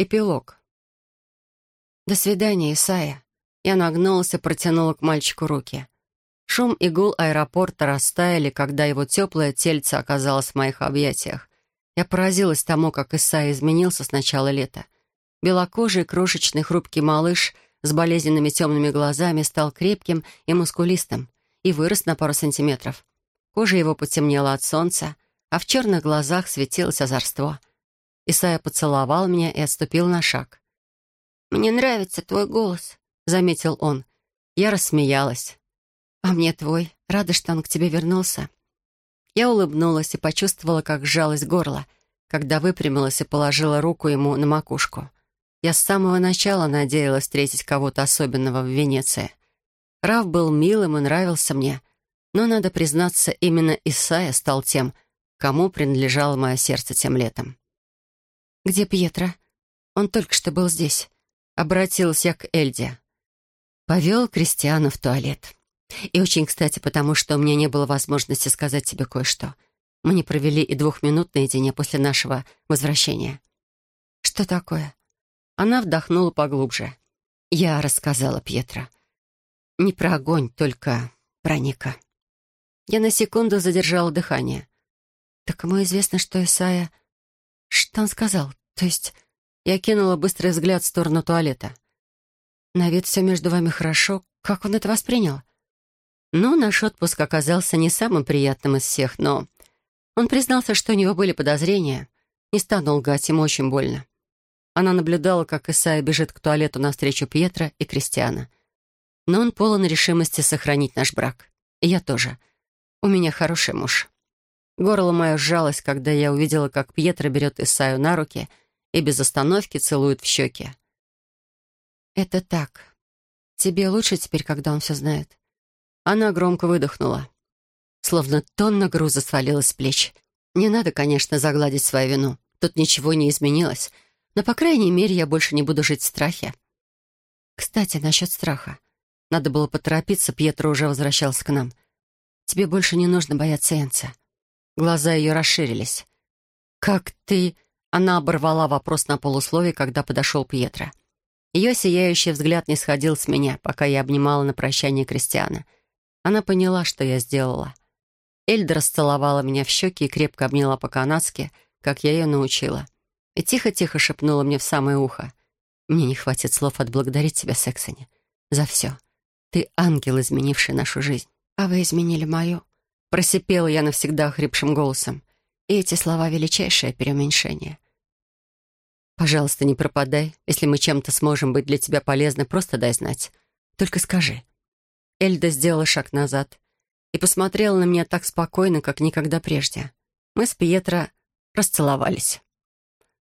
Эпилог. «До свидания, Исайя». Я нагнулась и протянула к мальчику руки. Шум и гул аэропорта растаяли, когда его теплое тельце оказалось в моих объятиях. Я поразилась тому, как Исайя изменился с начала лета. Белокожий, крошечный, хрупкий малыш с болезненными темными глазами стал крепким и мускулистым и вырос на пару сантиметров. Кожа его потемнела от солнца, а в черных глазах светилось озорство — Исайя поцеловал меня и отступил на шаг. «Мне нравится твой голос», — заметил он. Я рассмеялась. «А мне твой. Рада, что он к тебе вернулся». Я улыбнулась и почувствовала, как сжалось горло, когда выпрямилась и положила руку ему на макушку. Я с самого начала надеялась встретить кого-то особенного в Венеции. Раф был милым и нравился мне, но, надо признаться, именно Исайя стал тем, кому принадлежало мое сердце тем летом. «Где Пьетро? Он только что был здесь». Обратилась я к Эльде. Повел Кристиана в туалет. И очень кстати, потому что у меня не было возможности сказать тебе кое-что. Мы не провели и двух минут наедине после нашего возвращения. «Что такое?» Она вдохнула поглубже. Я рассказала Пьетро. Не про огонь, только про Ника. Я на секунду задержала дыхание. Так ему известно, что Исайя... Он сказал? То есть я кинула быстрый взгляд в сторону туалета. На вид все между вами хорошо. Как он это воспринял? Ну, наш отпуск оказался не самым приятным из всех, но... Он признался, что у него были подозрения. Не стану лгать, ему очень больно. Она наблюдала, как Исайя бежит к туалету навстречу Пьетро и Кристиана. Но он полон решимости сохранить наш брак. И я тоже. У меня хороший муж. Горло мое сжалось, когда я увидела, как Пьетро берет Исаю на руки — и без остановки целует в щеки. «Это так. Тебе лучше теперь, когда он все знает?» Она громко выдохнула. Словно тонна груза свалилась с плеч. Не надо, конечно, загладить свою вину. Тут ничего не изменилось. Но, по крайней мере, я больше не буду жить в страхе. Кстати, насчет страха. Надо было поторопиться, Пьетро уже возвращался к нам. Тебе больше не нужно бояться Энца. Глаза ее расширились. «Как ты...» Она оборвала вопрос на полусловие, когда подошел Пьетро. Ее сияющий взгляд не сходил с меня, пока я обнимала на прощание Кристиана. Она поняла, что я сделала. Эльда расцеловала меня в щеки и крепко обняла по-канадски, как я ее научила. И тихо-тихо шепнула мне в самое ухо. «Мне не хватит слов отблагодарить тебя, Сексони, за все. Ты ангел, изменивший нашу жизнь. А вы изменили мою». Просипела я навсегда хрипшим голосом. И эти слова — величайшее переуменьшение. «Пожалуйста, не пропадай. Если мы чем-то сможем быть для тебя полезны, просто дай знать. Только скажи». Эльда сделала шаг назад и посмотрела на меня так спокойно, как никогда прежде. Мы с Пьетро расцеловались.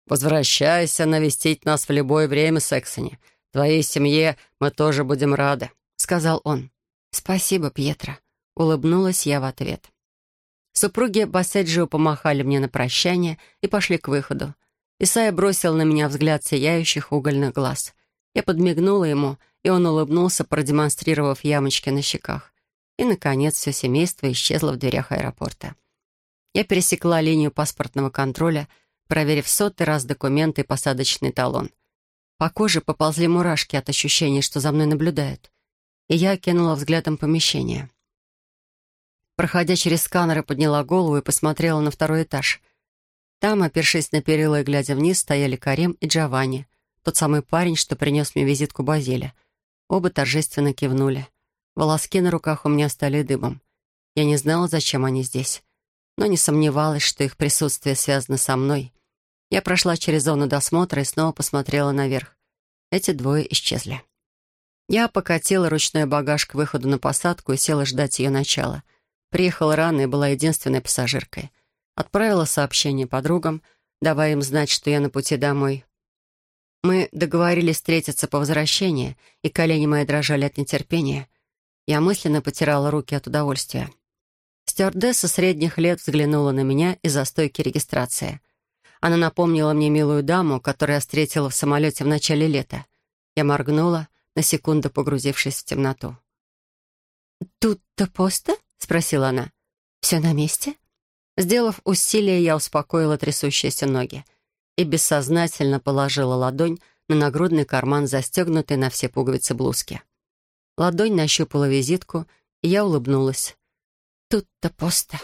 «Возвращайся навестить нас в любое время, Сексони. Твоей семье мы тоже будем рады», — сказал он. «Спасибо, Пьетро», — улыбнулась я в ответ. Супруги Басседжио помахали мне на прощание и пошли к выходу. Исайя бросил на меня взгляд сияющих угольных глаз. Я подмигнула ему, и он улыбнулся, продемонстрировав ямочки на щеках. И, наконец, все семейство исчезло в дверях аэропорта. Я пересекла линию паспортного контроля, проверив сотый раз документы и посадочный талон. По коже поползли мурашки от ощущения, что за мной наблюдают. И я окинула взглядом помещение. Проходя через сканеры, подняла голову и посмотрела на второй этаж. Там, опершись на перила и глядя вниз, стояли Карем и Джованни, тот самый парень, что принес мне визитку Базеля. Оба торжественно кивнули. Волоски на руках у меня стали дыбом. Я не знала, зачем они здесь, но не сомневалась, что их присутствие связано со мной. Я прошла через зону досмотра и снова посмотрела наверх. Эти двое исчезли. Я покатила ручной багаж к выходу на посадку и села ждать ее начала — Приехала рано и была единственной пассажиркой. Отправила сообщение подругам, давая им знать, что я на пути домой. Мы договорились встретиться по возвращении, и колени мои дрожали от нетерпения. Я мысленно потирала руки от удовольствия. Стюардесса средних лет взглянула на меня из-за стойки регистрации. Она напомнила мне милую даму, которую я встретила в самолете в начале лета. Я моргнула, на секунду погрузившись в темноту. «Тут-то поста?» — спросила она. «Все на месте?» Сделав усилие, я успокоила трясущиеся ноги. и бессознательно положила ладонь на нагрудный карман, застегнутый на все пуговицы блузки. Ладонь нащупала визитку, и я улыбнулась. «Тут-то пусто».